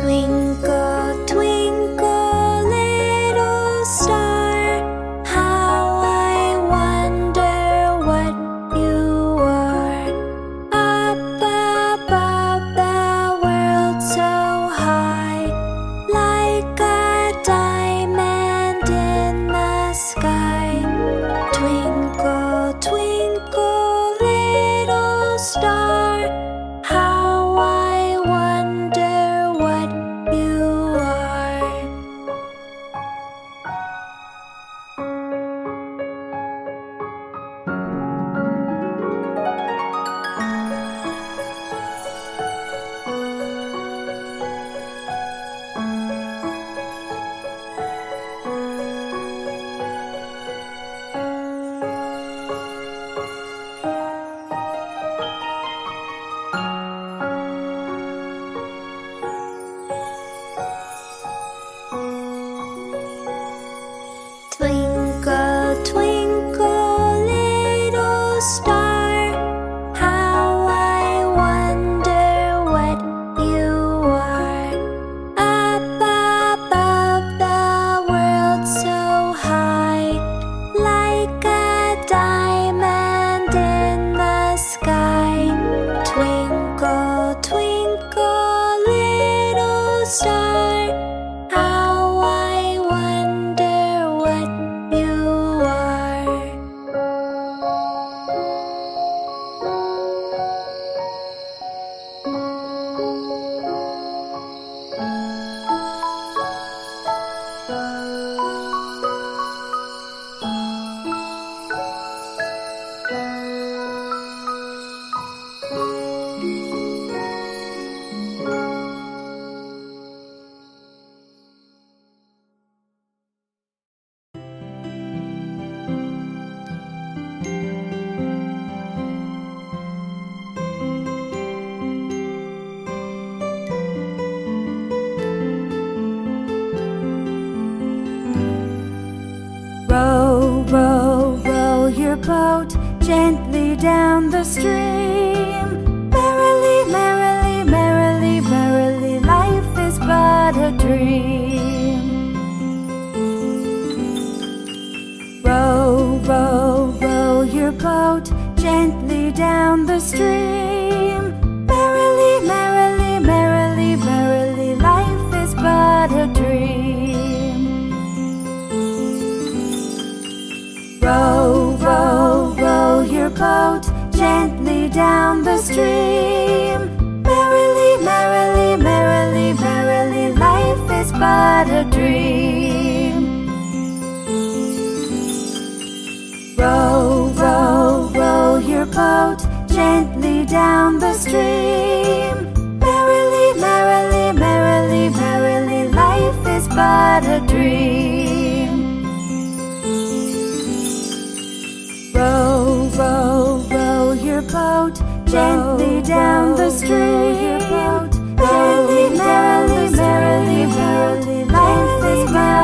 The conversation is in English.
twinkle. Your boat gently down the stream. Merrily, merrily, merrily, merrily, life is but a dream. Row, row, row your boat gently down the stream. Down the stream. Merrily, merrily, merrily, merrily, life is but a dream. Row, row, row your boat gently down the stream. Merrily, merrily, merrily, merrily, life is but a dream. Row, row, row your boat Gently down the street, merrily, merrily, merrily, merrily, life is.